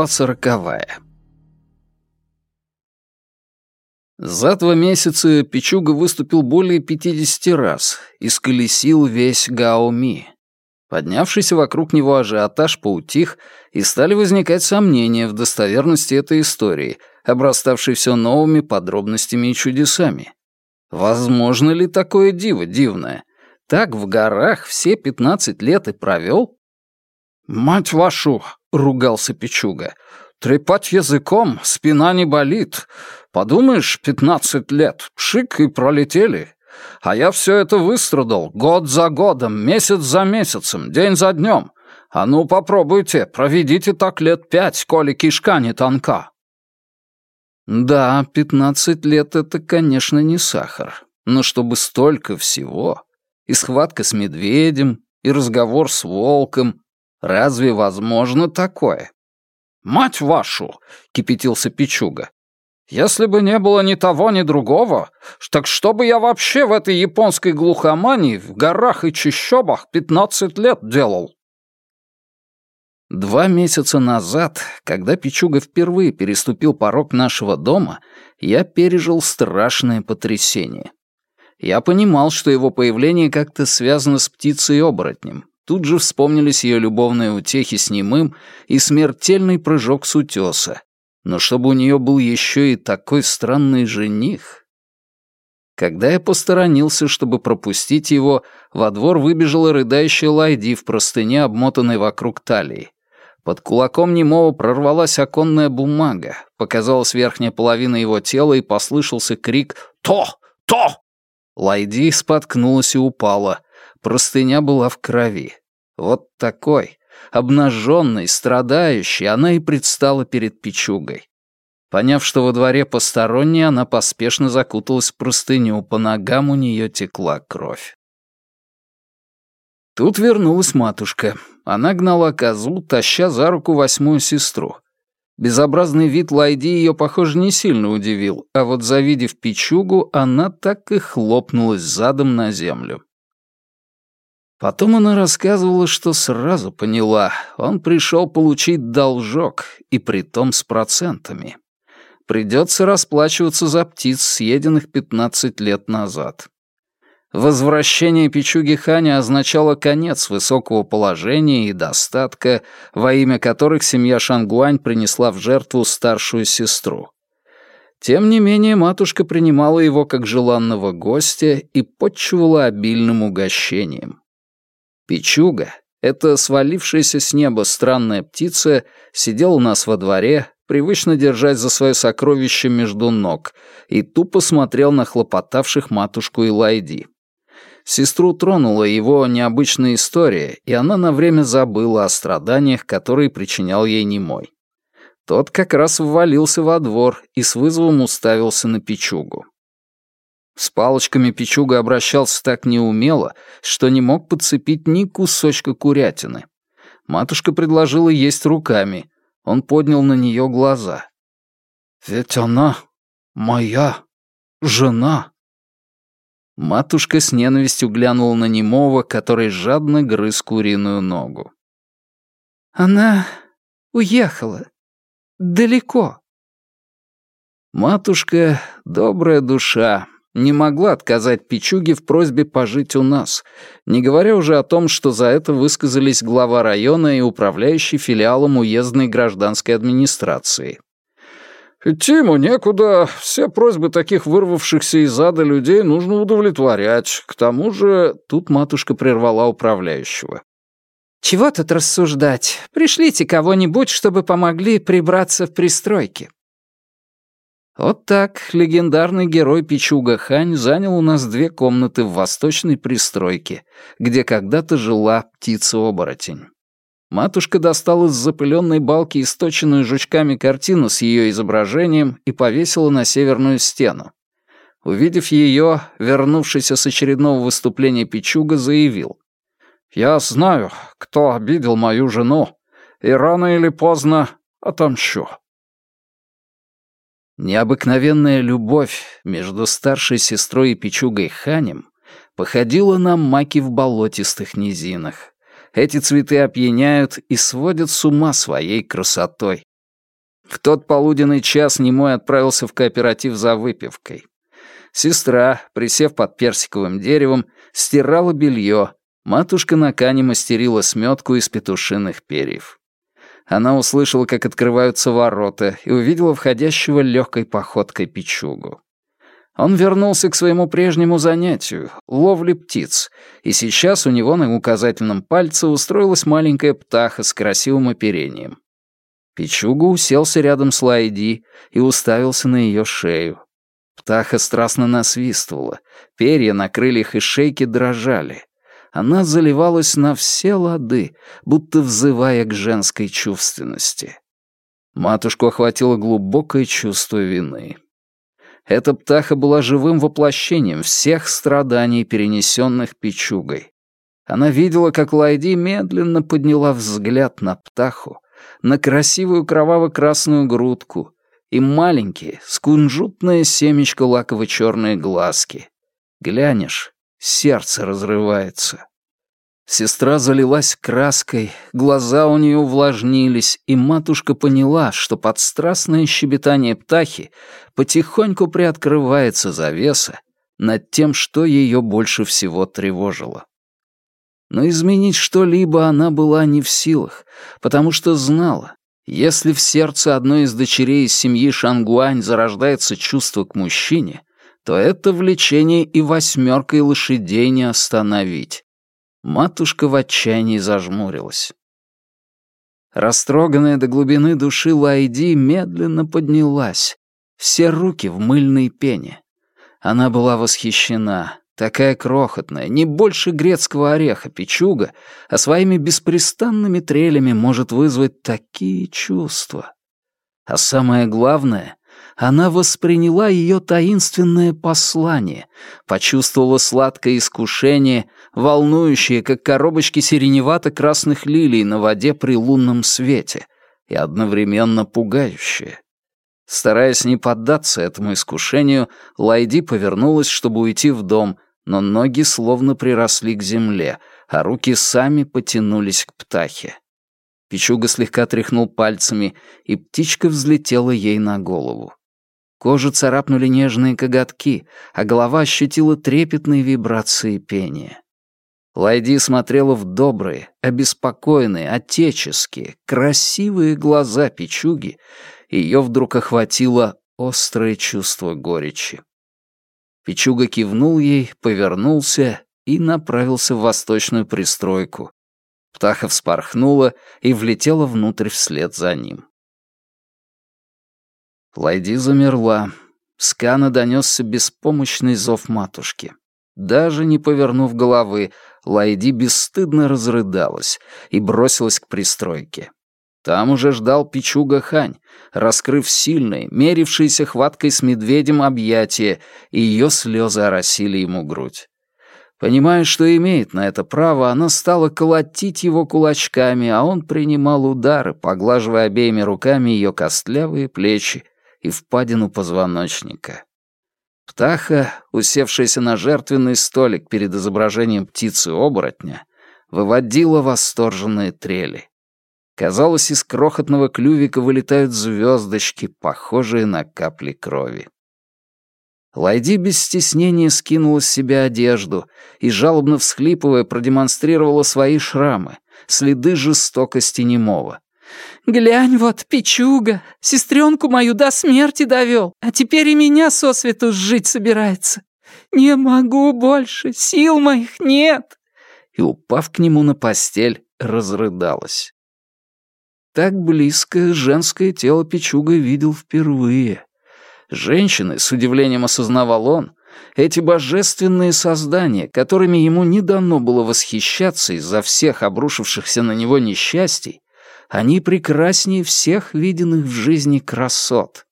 Глава сороковая. За два месяца Пичуга выступил более 50 раз и сколесил весь Гаоми. Поднявшийся вокруг него ажиотаж поутих, и стали возникать сомнения в достоверности этой истории, обраставшей все новыми подробностями и чудесами. Возможно ли такое диво дивное? Так в горах все 15 лет и провел? «Мать вашу!» — ругался Пичуга. «Трепать языком, спина не болит. Подумаешь, пятнадцать лет, пшик и пролетели. А я все это выстрадал год за годом, месяц за месяцем, день за днем. А ну попробуйте, проведите так лет пять, коли кишка не тонка». Да, пятнадцать лет — это, конечно, не сахар. Но чтобы столько всего, и схватка с медведем, и разговор с волком, Разве возможно такое? «Мать вашу!» — кипятился Пичуга. «Если бы не было ни того, ни другого, так что бы я вообще в этой японской глухомании в горах и чащобах пятнадцать лет делал?» Два месяца назад, когда Пичуга впервые переступил порог нашего дома, я пережил страшное потрясение. Я понимал, что его появление как-то связано с птицей-оборотнем, Тут же вспомнились ее любовные утехи с немым и смертельный прыжок с утеса. Но чтобы у нее был еще и такой странный жених... Когда я посторонился, чтобы пропустить его, во двор выбежала рыдающая Лайди в простыне, обмотанной вокруг талии. Под кулаком немого прорвалась оконная бумага, показалась верхняя половина его тела и послышался крик «То! То!». Лайди споткнулась и упала. Простыня была в крови. Вот такой, обнаженной, страдающей, она и предстала перед Пичугой. Поняв, что во дворе посторонняя, она поспешно закуталась в простыню, по ногам у нее текла кровь. Тут вернулась матушка. Она гнала козу, таща за руку восьмую сестру. Безобразный вид Лайди ее, похоже, не сильно удивил, а вот завидев пичугу, она так и хлопнулась задом на землю. Потом она рассказывала, что сразу поняла, он пришел получить должок, и притом с процентами. Придется расплачиваться за птиц, съеденных 15 лет назад. Возвращение Пичуги Ханя означало конец высокого положения и достатка, во имя которых семья Шангуань принесла в жертву старшую сестру. Тем не менее, матушка принимала его как желанного гостя и подчивала обильным угощением. Пичуга, эта свалившаяся с неба странная птица, сидел у нас во дворе, привычно держась за свое сокровище между ног, и тупо смотрел на хлопотавших матушку и Лайди. Сестру тронула его необычная история, и она на время забыла о страданиях, которые причинял ей немой. Тот как раз ввалился во двор и с вызовом уставился на Пичугу. С палочками Пичуга обращался так неумело, что не мог подцепить ни кусочка курятины. Матушка предложила есть руками. Он поднял на нее глаза. «Ведь она моя жена». Матушка с ненавистью глянула на немого, который жадно грыз куриную ногу. «Она уехала. Далеко». Матушка — добрая душа, не могла отказать Пичуге в просьбе пожить у нас, не говоря уже о том, что за это высказались глава района и управляющий филиалом уездной гражданской администрации. «Идти ему некуда, все просьбы таких вырвавшихся из ада людей нужно удовлетворять. К тому же...» Тут матушка прервала управляющего. «Чего тут рассуждать? Пришлите кого-нибудь, чтобы помогли прибраться в пристройке. Вот так легендарный герой Пичуга Хань занял у нас две комнаты в восточной пристройке, где когда-то жила птица-оборотень. Матушка достала из запыленной балки источенную жучками картину с ее изображением и повесила на северную стену. Увидев ее, вернувшийся с очередного выступления Пичуга заявил. «Я знаю, кто обидел мою жену, и рано или поздно отомщу». Необыкновенная любовь между старшей сестрой и Пичугой Ханем походила на маки в болотистых низинах. Эти цветы опьяняют и сводят с ума своей красотой. В тот полуденный час Немой отправился в кооператив за выпивкой. Сестра, присев под персиковым деревом, стирала белье. Матушка на кане мастерила сметку из петушиных перьев. Она услышала, как открываются ворота, и увидела входящего легкой походкой печугу. Он вернулся к своему прежнему занятию — ловле птиц, и сейчас у него на указательном пальце устроилась маленькая птаха с красивым оперением. Пичуга уселся рядом с Лайди и уставился на ее шею. Птаха страстно насвистывала, перья на крыльях и шейке дрожали. Она заливалась на все лады, будто взывая к женской чувственности. Матушку охватило глубокое чувство вины. Эта птаха была живым воплощением всех страданий, перенесенных Пичугой. Она видела, как Лайди медленно подняла взгляд на птаху, на красивую кроваво-красную грудку и маленькие, скунжутное семечко лаково-черные глазки. Глянешь, сердце разрывается. Сестра залилась краской, глаза у нее увлажнились, и матушка поняла, что под страстное щебетание птахи потихоньку приоткрывается завеса над тем, что ее больше всего тревожило. Но изменить что-либо она была не в силах, потому что знала, если в сердце одной из дочерей из семьи Шангуань зарождается чувство к мужчине, то это влечение и восьмеркой лошадей не остановить. Матушка в отчаянии зажмурилась. Растроганная до глубины души Лайди медленно поднялась, все руки в мыльной пене. Она была восхищена. Такая крохотная, не больше грецкого ореха печуга, а своими беспрестанными трелями может вызвать такие чувства. А самое главное, она восприняла ее таинственное послание, почувствовала сладкое искушение, волнующее, как коробочки сиреневато-красных лилий на воде при лунном свете, и одновременно пугающее. Стараясь не поддаться этому искушению, Лайди повернулась, чтобы уйти в дом — но ноги словно приросли к земле, а руки сами потянулись к птахе. Пичуга слегка тряхнул пальцами, и птичка взлетела ей на голову. Кожу царапнули нежные коготки, а голова ощутила трепетные вибрации пения. Лайди смотрела в добрые, обеспокоенные, отеческие, красивые глаза Пичуги, и ее вдруг охватило острое чувство горечи. Пичуга кивнул ей, повернулся и направился в восточную пристройку. Птаха вспорхнула и влетела внутрь вслед за ним. Лайди замерла. С Кана донесся беспомощный зов матушки. Даже не повернув головы, Лайди бесстыдно разрыдалась и бросилась к пристройке. Там уже ждал Пичуга Хань, раскрыв сильные, мерившиеся хваткой с медведем объятия, и ее слезы оросили ему грудь. Понимая, что имеет на это право, она стала колотить его кулачками, а он принимал удары, поглаживая обеими руками ее костлявые плечи и впадину позвоночника. Птаха, усевшаяся на жертвенный столик перед изображением птицы-оборотня, выводила восторженные трели. Казалось, из крохотного клювика вылетают звездочки, похожие на капли крови. Лайди без стеснения скинула с себя одежду и, жалобно всхлипывая, продемонстрировала свои шрамы, следы жестокости немого. «Глянь вот, печуга, сестренку мою до смерти довел, а теперь и меня сосвету жить собирается. Не могу больше, сил моих нет!» И, упав к нему на постель, разрыдалась. Так близко женское тело Пичуга видел впервые. Женщины, с удивлением осознавал он, эти божественные создания, которыми ему не дано было восхищаться из-за всех обрушившихся на него несчастий, они прекраснее всех виденных в жизни красот.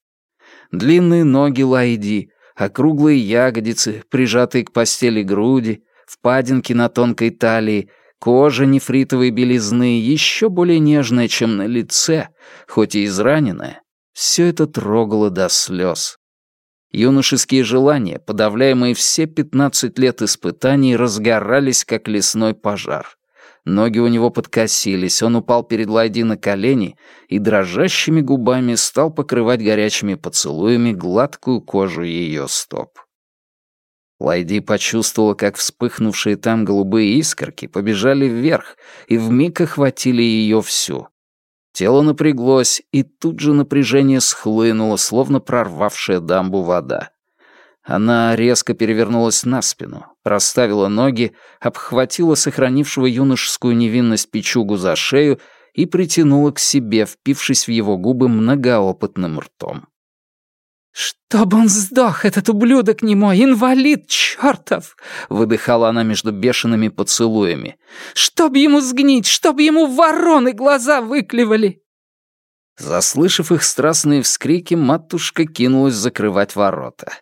Длинные ноги Лайди, округлые ягодицы, прижатые к постели груди, впадинки на тонкой талии, Кожа нефритовой белизны, еще более нежная, чем на лице, хоть и израненная, все это трогало до слез. Юношеские желания, подавляемые все пятнадцать лет испытаний, разгорались, как лесной пожар. Ноги у него подкосились, он упал перед Лайди на колени и дрожащими губами стал покрывать горячими поцелуями гладкую кожу ее стоп. Лайди почувствовала, как вспыхнувшие там голубые искорки побежали вверх и вмиг охватили ее всю. Тело напряглось, и тут же напряжение схлынуло, словно прорвавшая дамбу вода. Она резко перевернулась на спину, расставила ноги, обхватила сохранившего юношескую невинность печугу за шею и притянула к себе, впившись в его губы многоопытным ртом. «Чтоб он сдох, этот ублюдок не мой, инвалид чертов!» — выдыхала она между бешеными поцелуями. «Чтоб ему сгнить, чтоб ему вороны глаза выклевали!» Заслышав их страстные вскрики, матушка кинулась закрывать ворота.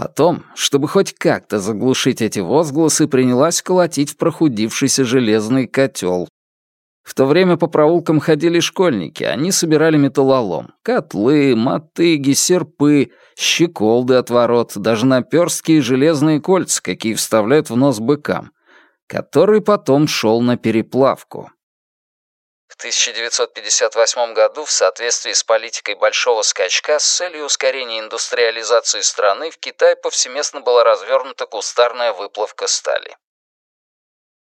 Потом, чтобы хоть как-то заглушить эти возгласы, принялась колотить в прохудившийся железный котел. В то время по проулкам ходили школьники, они собирали металлолом. Котлы, мотыги, серпы, щеколды от ворот, даже наперстки и железные кольца, какие вставляют в нос быкам, который потом шел на переплавку. В 1958 году, в соответствии с политикой большого скачка, с целью ускорения индустриализации страны, в Китае повсеместно была развернута кустарная выплавка стали.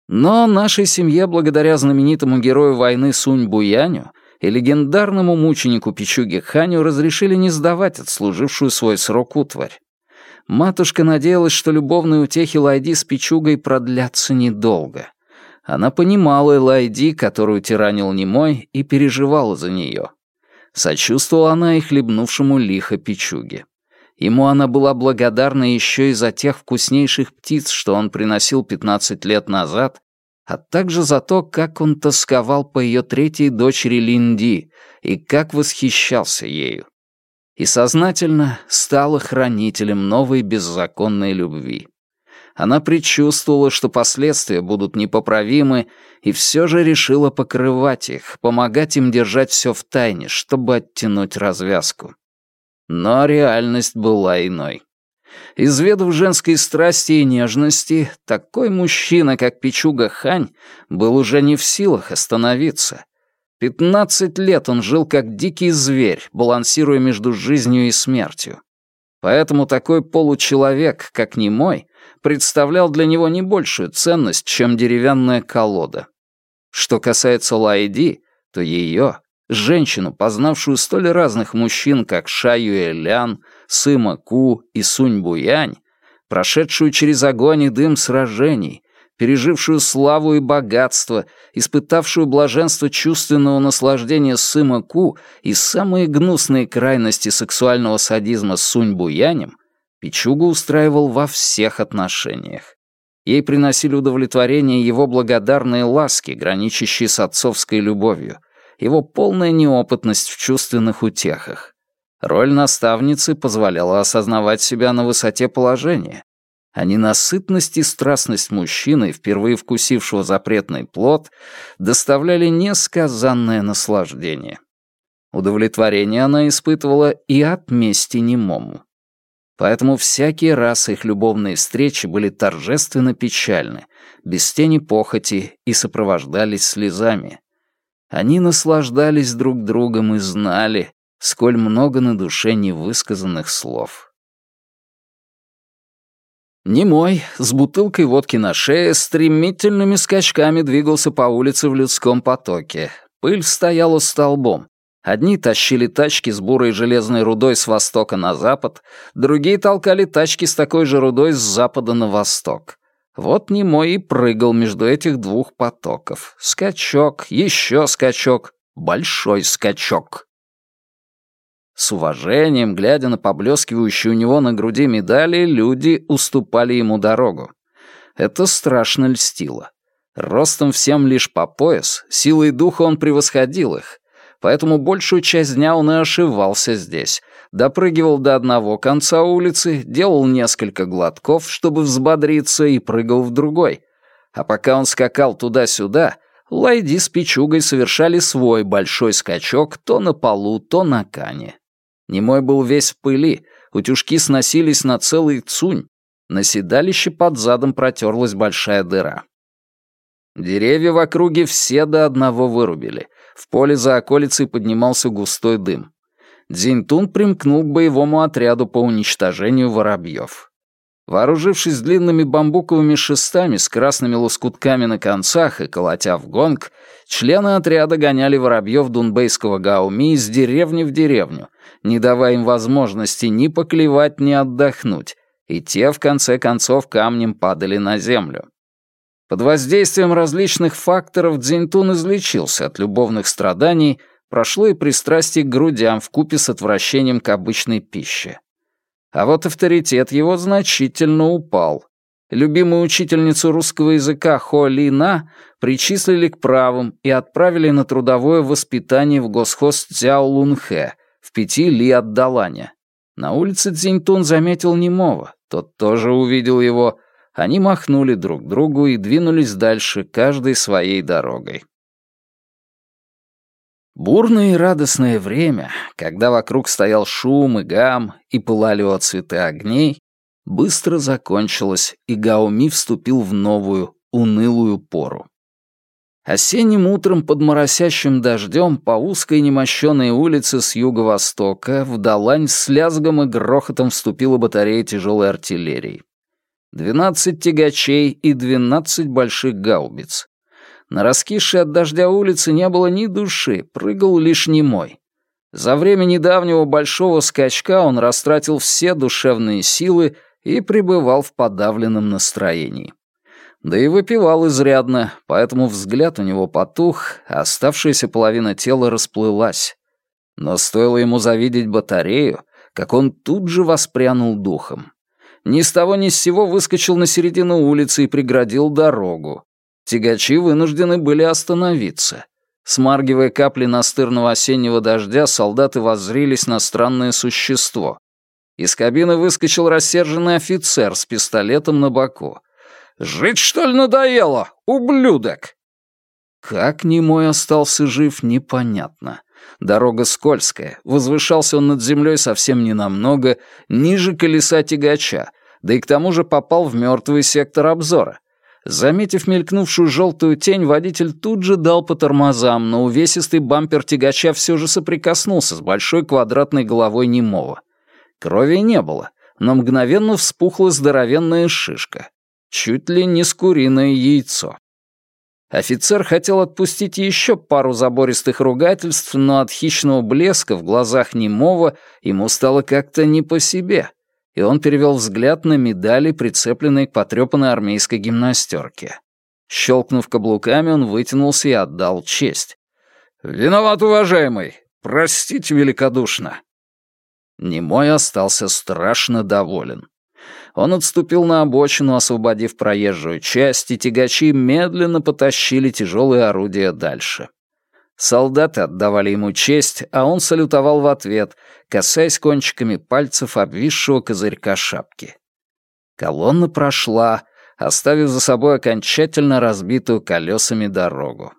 Но нашей семье, благодаря знаменитому герою войны Сунь Буяню и легендарному мученику Пичуге Ханю, разрешили не сдавать отслужившую свой срок утварь. Матушка надеялась, что любовные утехи Лайди с Пичугой продлятся недолго. Она понимала Элайди, которую тиранил немой, и переживала за нее. Сочувствовала она и хлебнувшему лихо Пичуге. Ему она была благодарна еще и за тех вкуснейших птиц, что он приносил 15 лет назад, а также за то, как он тосковал по ее третьей дочери Линди и как восхищался ею. И сознательно стала хранителем новой беззаконной любви. Она предчувствовала, что последствия будут непоправимы, и все же решила покрывать их, помогать им держать все в тайне, чтобы оттянуть развязку. Но реальность была иной. Изведав женской страсти и нежности, такой мужчина, как Пичуга Хань, был уже не в силах остановиться. Пятнадцать лет он жил как дикий зверь, балансируя между жизнью и смертью. Поэтому такой получеловек, как немой, представлял для него не большую ценность, чем деревянная колода. Что касается Лайди, то ее, женщину, познавшую столь разных мужчин, как Ша Юэлян, Сыма Ку и Сунь Буянь, прошедшую через огонь и дым сражений, пережившую славу и богатство, испытавшую блаженство чувственного наслаждения Сыма Ку и самые гнусные крайности сексуального садизма с Сунь Буянем, Пичугу устраивал во всех отношениях. Ей приносили удовлетворение его благодарные ласки, граничащие с отцовской любовью, его полная неопытность в чувственных утехах. Роль наставницы позволяла осознавать себя на высоте положения, а ненасытность и страстность мужчины, впервые вкусившего запретный плод, доставляли несказанное наслаждение. Удовлетворение она испытывала и от мести немому. Поэтому всякий раз их любовные встречи были торжественно печальны, без тени похоти и сопровождались слезами. Они наслаждались друг другом и знали, сколь много на душе невысказанных слов. Немой, с бутылкой водки на шее, стремительными скачками двигался по улице в людском потоке. Пыль стояла столбом, Одни тащили тачки с бурой железной рудой с востока на запад, другие толкали тачки с такой же рудой с запада на восток. Вот немой и прыгал между этих двух потоков. Скачок, еще скачок, большой скачок. С уважением, глядя на поблескивающие у него на груди медали, люди уступали ему дорогу. Это страшно льстило. Ростом всем лишь по пояс, силой духа он превосходил их, поэтому большую часть дня он и ошивался здесь. Допрыгивал до одного конца улицы, делал несколько глотков, чтобы взбодриться, и прыгал в другой. А пока он скакал туда-сюда, Лайди с Пичугой совершали свой большой скачок то на полу, то на кане. Немой был весь в пыли, утюжки сносились на целый цунь, на седалище под задом протерлась большая дыра. Деревья в округе все до одного вырубили. В поле за околицей поднимался густой дым. Дзиньтун примкнул к боевому отряду по уничтожению воробьев. Вооружившись длинными бамбуковыми шестами с красными лоскутками на концах и колотя в гонг, члены отряда гоняли воробьев дунбейского гауми из деревни в деревню, не давая им возможности ни поклевать, ни отдохнуть, и те, в конце концов, камнем падали на землю. Под воздействием различных факторов Дзиньтун излечился от любовных страданий, прошло и пристрастие к грудям вкупе с отвращением к обычной пище. А вот авторитет его значительно упал. Любимую учительницу русского языка Хо Лина причислили к правым и отправили на трудовое воспитание в госхоз Цзяо Лунхэ в пяти ли от Даланя. На улице Цзиньтун заметил немого, тот тоже увидел его — они махнули друг другу и двинулись дальше, каждой своей дорогой. Бурное и радостное время, когда вокруг стоял шум и гам и пылали отцветы огней, быстро закончилось, и Гауми вступил в новую, унылую пору. Осенним утром под моросящим дождем по узкой немощенной улице с юго-востока в Далань с лязгом и грохотом вступила батарея тяжелой артиллерии. 12 тягачей и 12 больших гаубиц. На раскисшей от дождя улице не было ни души, прыгал лишь немой. За время недавнего большого скачка он растратил все душевные силы и пребывал в подавленном настроении. Да и выпивал изрядно, поэтому взгляд у него потух, а оставшаяся половина тела расплылась. Но стоило ему завидеть батарею, как он тут же воспрянул духом ни с того ни с сего выскочил на середину улицы и преградил дорогу. Тягачи вынуждены были остановиться. Смаргивая капли настырного осеннего дождя, солдаты воззрились на странное существо. Из кабины выскочил рассерженный офицер с пистолетом на боку. «Жить, что ли, надоело, ублюдок?» Как немой остался жив, непонятно. Дорога скользкая, возвышался он над землей совсем ненамного, ниже колеса тягача, да и к тому же попал в мертвый сектор обзора. Заметив мелькнувшую желтую тень, водитель тут же дал по тормозам, но увесистый бампер тягача все же соприкоснулся с большой квадратной головой немого. Крови не было, но мгновенно вспухла здоровенная шишка. Чуть ли не с куриное яйцо. Офицер хотел отпустить еще пару забористых ругательств, но от хищного блеска в глазах немого ему стало как-то не по себе, и он перевел взгляд на медали, прицепленные к потрепанной армейской гимнастерке. Щелкнув каблуками, он вытянулся и отдал честь. «Виноват, уважаемый! Простите великодушно!» Немой остался страшно доволен. Он отступил на обочину, освободив проезжую часть, и тягачи медленно потащили тяжелые орудия дальше. Солдаты отдавали ему честь, а он салютовал в ответ, касаясь кончиками пальцев обвисшего козырька шапки. Колонна прошла, оставив за собой окончательно разбитую колесами дорогу.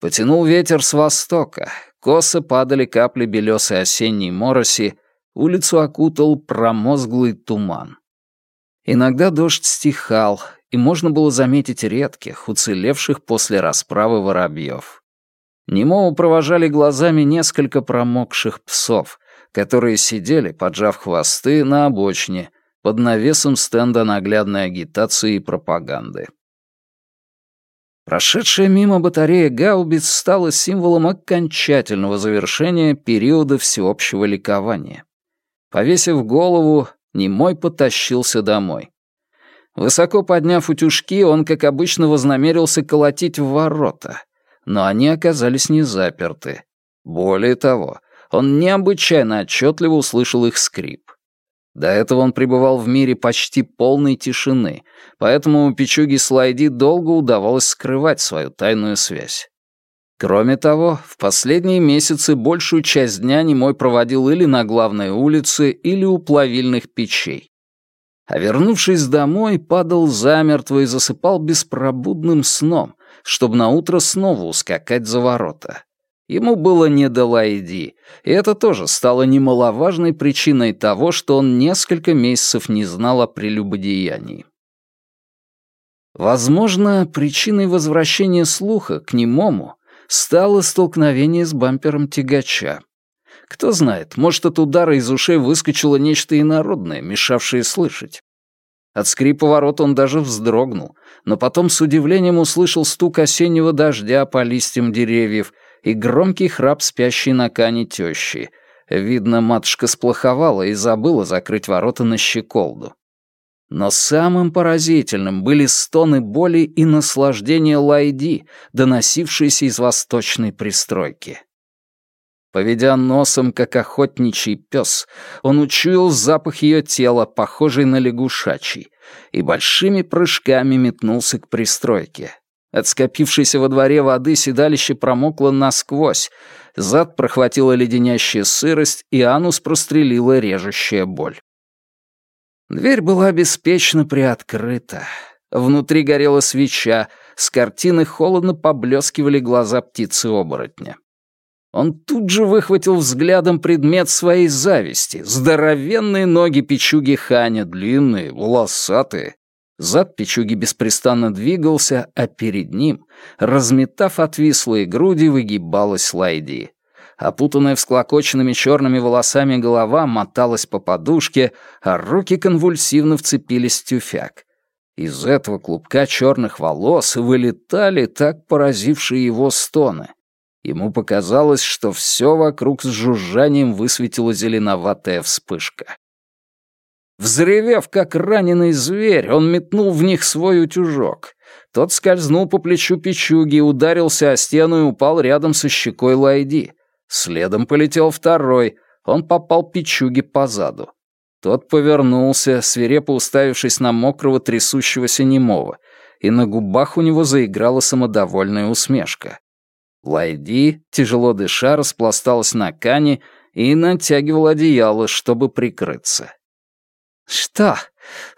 Потянул ветер с востока, косо падали капли белесой осенней мороси, улицу окутал промозглый туман. Иногда дождь стихал, и можно было заметить редких, уцелевших после расправы воробьев. Немого провожали глазами несколько промокших псов, которые сидели, поджав хвосты, на обочине, под навесом стенда наглядной агитации и пропаганды. Прошедшая мимо батарея гаубиц стала символом окончательного завершения периода всеобщего ликования. Повесив голову, Немой потащился домой. Высоко подняв утюжки, он, как обычно, вознамерился колотить в ворота, но они оказались не заперты. Более того, он необычайно отчетливо услышал их скрип. До этого он пребывал в мире почти полной тишины, поэтому у Пичуги Слайди долго удавалось скрывать свою тайную связь. Кроме того, в последние месяцы большую часть дня Немой проводил или на главной улице, или у плавильных печей. А вернувшись домой, падал замертво и засыпал беспробудным сном, чтобы наутро снова ускакать за ворота. Ему было не до Лайди, и это тоже стало немаловажной причиной того, что он несколько месяцев не знал о прелюбодеянии. Возможно, причиной возвращения слуха к немому стало столкновение с бампером тягача. Кто знает, может, от удара из ушей выскочило нечто инородное, мешавшее слышать. От скрипа ворот он даже вздрогнул, но потом с удивлением услышал стук осеннего дождя по листьям деревьев и громкий храп спящей на кане тещи. Видно, матушка сплоховала и забыла закрыть ворота на щеколду. Но самым поразительным были стоны боли и наслаждения Лайди, доносившиеся из восточной пристройки. Поведя носом, как охотничий пес, он учуял запах ее тела, похожий на лягушачий, и большими прыжками метнулся к пристройке. От скопившейся во дворе воды седалище промокло насквозь, зад прохватила леденящая сырость, и анус прострелила режущая боль. Дверь была беспечно приоткрыта. Внутри горела свеча, с картины холодно поблескивали глаза птицы-оборотня. Он тут же выхватил взглядом предмет своей зависти. Здоровенные ноги печуги Ханя, длинные, волосатые. Зад печуги беспрестанно двигался, а перед ним, разметав отвислые груди, выгибалась Лайди. Опутанная всклокоченными черными волосами голова моталась по подушке, а руки конвульсивно вцепились в тюфяк. Из этого клубка черных волос вылетали так поразившие его стоны. Ему показалось, что все вокруг с жужжанием высветила зеленоватая вспышка. Взревев, как раненый зверь, он метнул в них свой утюжок. Тот скользнул по плечу печуги, ударился о стену и упал рядом со щекой Лайди. Следом полетел второй, он попал печуге по заду. Тот повернулся, свирепо уставившись на мокрого трясущегося немого, и на губах у него заиграла самодовольная усмешка. Лайди, тяжело дыша, распласталась на кане и натягивала одеяло, чтобы прикрыться. «Что,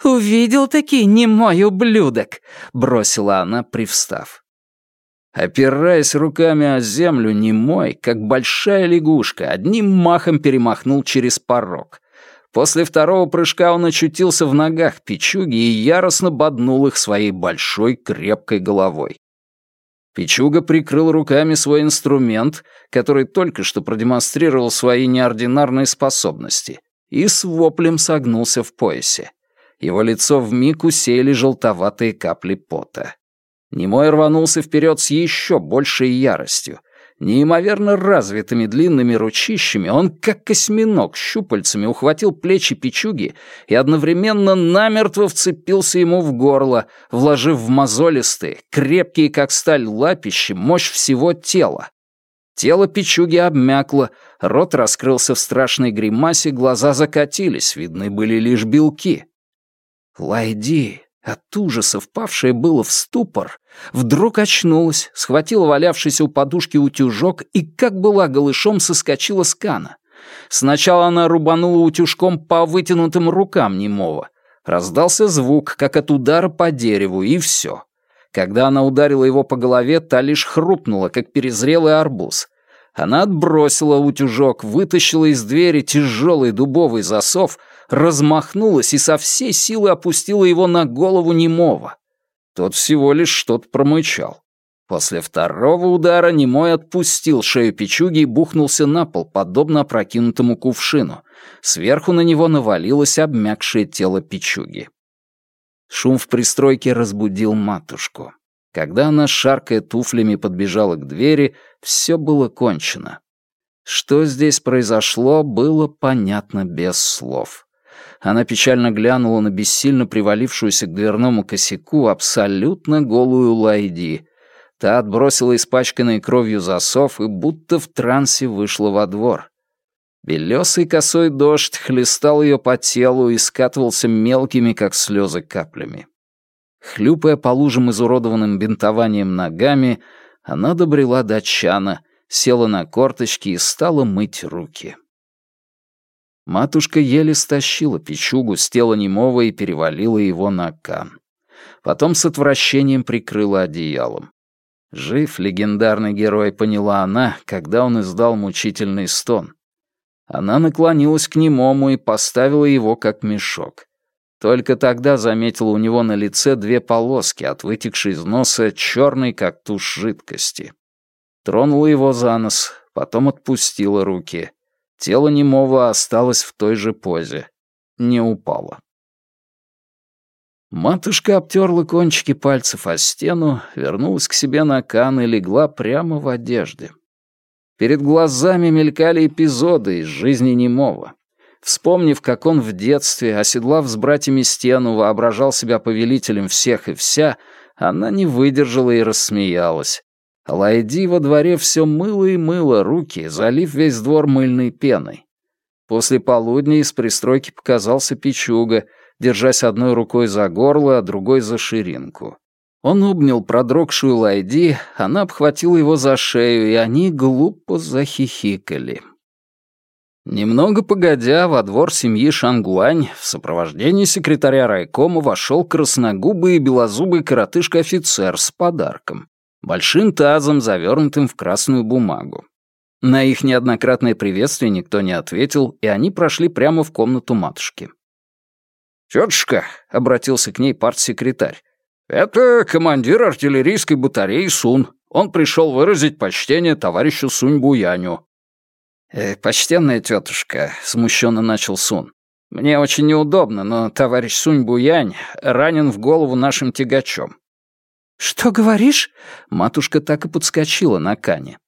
увидел таки немой ублюдок?» — бросила она, привстав. Опираясь руками о землю, немой, как большая лягушка, одним махом перемахнул через порог. После второго прыжка он очутился в ногах печуги и яростно боднул их своей большой крепкой головой. Пичуга прикрыл руками свой инструмент, который только что продемонстрировал свои неординарные способности, и с воплем согнулся в поясе. Его лицо вмиг усеяли желтоватые капли пота. Немой рванулся вперед с еще большей яростью. Неимоверно развитыми длинными ручищами он, как осьминог, щупальцами ухватил плечи Пичуги и одновременно намертво вцепился ему в горло, вложив в мозолистые, крепкие как сталь лапищи, мощь всего тела. Тело Пичуги обмякло, рот раскрылся в страшной гримасе, глаза закатились, видны были лишь белки. «Лайди, от ужаса, впавшая было в ступор, вдруг очнулась, схватила валявшийся у подушки утюжок и, как была голышом, соскочила с кана. Сначала она рубанула утюжком по вытянутым рукам немого. Раздался звук, как от удара по дереву, и все. Когда она ударила его по голове, та лишь хрупнула, как перезрелый арбуз. Она отбросила утюжок, вытащила из двери тяжелый дубовый засов, размахнулась и со всей силы опустила его на голову немого. Тот всего лишь что-то промычал. После второго удара немой отпустил шею печуги и бухнулся на пол, подобно опрокинутому кувшину. Сверху на него навалилось обмякшее тело печуги. Шум в пристройке разбудил матушку. Когда она, шаркая туфлями, подбежала к двери, все было кончено. Что здесь произошло, было понятно без слов. Она печально глянула на бессильно привалившуюся к дверному косяку абсолютно голую Лайди. Та отбросила испачканный кровью засов и будто в трансе вышла во двор. Белесый косой дождь хлестал ее по телу и скатывался мелкими, как слезы, каплями. Хлюпая по лужам изуродованным бинтованием ногами, она добрела до чана, села на корточки и стала мыть руки. Матушка еле стащила печугу с тела немого и перевалила его на кан. Потом с отвращением прикрыла одеялом. Жив легендарный герой, поняла она, когда он издал мучительный стон. Она наклонилась к немому и поставила его как мешок. Только тогда заметила у него на лице две полоски от вытекшей из носа черной, как тушь жидкости. Тронула его за нос, потом отпустила руки. Тело немого осталось в той же позе. Не упало. Матушка обтерла кончики пальцев о стену, вернулась к себе на кан и легла прямо в одежде. Перед глазами мелькали эпизоды из жизни немого. Вспомнив, как он в детстве, оседлав с братьями стену, воображал себя повелителем всех и вся, она не выдержала и рассмеялась. Лайди во дворе все мыло и мыло руки, залив весь двор мыльной пеной. После полудня из пристройки показался Пичуга, держась одной рукой за горло, а другой за ширинку. Он обнял продрогшую Лайди, она обхватила его за шею, и они глупо захихикали. Немного погодя, во двор семьи Шангуань в сопровождении секретаря райкома вошел красногубый и белозубый коротышка-офицер с подарком — большим тазом, завернутым в красную бумагу. На их неоднократное приветствие никто не ответил, и они прошли прямо в комнату матушки. «Тетушка», — обратился к ней партсекретарь, — «это командир артиллерийской батареи Сун. Он пришел выразить почтение товарищу Сунь Буяню». «Э, «Почтенная тетушка», — смущенно начал Сун, — «мне очень неудобно, но товарищ Сунь Буянь ранен в голову нашим тягачом». «Что говоришь?» Матушка так и подскочила на кане.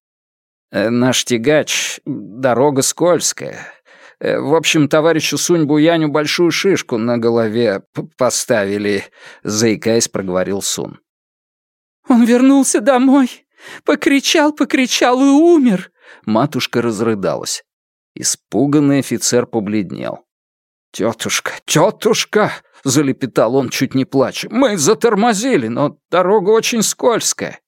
Э, «Наш тягач — дорога скользкая. Э, в общем, товарищу Сунь Буяню большую шишку на голове поставили», — заикаясь, проговорил Сун. «Он вернулся домой, покричал, покричал и умер», Матушка разрыдалась. Испуганный офицер побледнел. «Тетушка, тетушка!» — залепетал он, чуть не плача. «Мы затормозили, но дорога очень скользкая».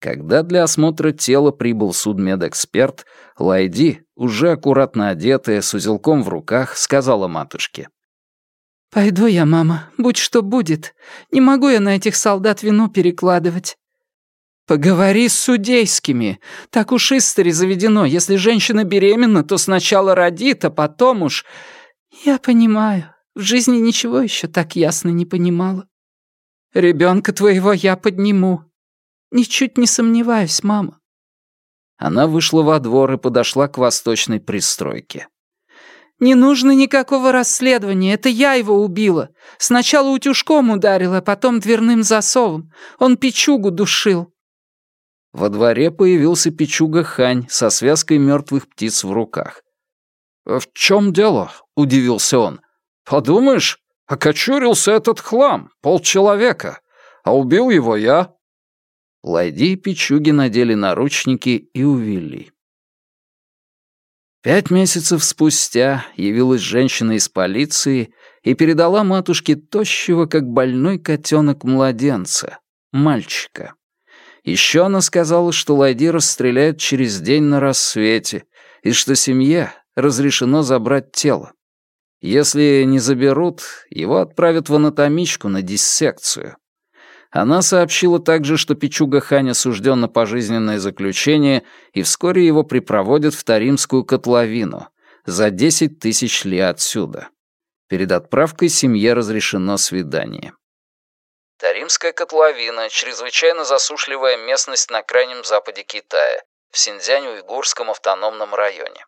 Когда для осмотра тела прибыл судмедэксперт, Лайди, уже аккуратно одетая, с узелком в руках, сказала матушке. «Пойду я, мама, будь что будет. Не могу я на этих солдат вину перекладывать. «Поговори с судейскими. Так уж истори заведено. Если женщина беременна, то сначала родит, а потом уж...» «Я понимаю. В жизни ничего еще так ясно не понимала. Ребенка твоего я подниму. Ничуть не сомневаюсь, мама». Она вышла во двор и подошла к восточной пристройке. «Не нужно никакого расследования, это я его убила. Сначала утюжком ударила, а потом дверным засовом. Он печугу душил. Во дворе появился Пичуга Хань со связкой мертвых птиц в руках. «В чем дело?» — удивился он. «Подумаешь, окочурился этот хлам, полчеловека, а убил его я». Лайди и Пичуги надели наручники и увели. Пять месяцев спустя явилась женщина из полиции и передала матушке тощего, как больной котенок младенца, мальчика. Еще она сказала, что Лайди расстреляют через день на рассвете, и что семье разрешено забрать тело. Если не заберут, его отправят в анатомичку на диссекцию. Она сообщила также, что Пичуга Хань осужден на пожизненное заключение, и вскоре его припроводят в Таримскую котловину за 10 тысяч ли отсюда. Перед отправкой семье разрешено свидание. Таримская котловина — чрезвычайно засушливая местность на крайнем западе Китая, в Синьцзянь-Уйгурском автономном районе.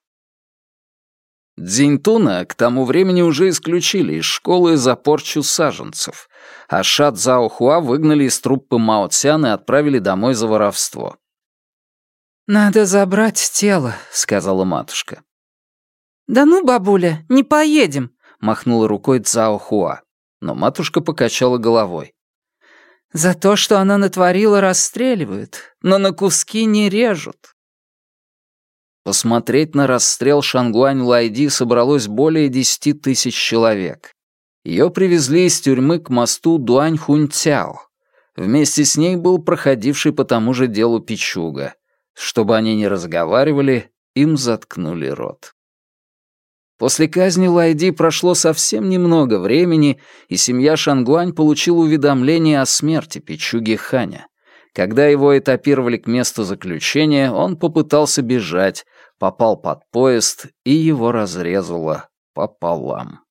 Дзиньтуна к тому времени уже исключили из школы за порчу саженцев, а Ша Цзаохуа выгнали из труппы Мао Цян и отправили домой за воровство. «Надо забрать тело», — сказала матушка. «Да ну, бабуля, не поедем», — махнула рукой Цаохуа. Но матушка покачала головой. За то, что она натворила, расстреливают, но на куски не режут. Посмотреть на расстрел Шангуань Лайди собралось более десяти тысяч человек. Ее привезли из тюрьмы к мосту Дуань-Хунь-Цяо. Вместе с ней был проходивший по тому же делу Пичуга. Чтобы они не разговаривали, им заткнули рот. После казни Лайди прошло совсем немного времени, и семья Шангуань получила уведомление о смерти Пичуги Ханя. Когда его этапировали к месту заключения, он попытался бежать, попал под поезд, и его разрезало пополам.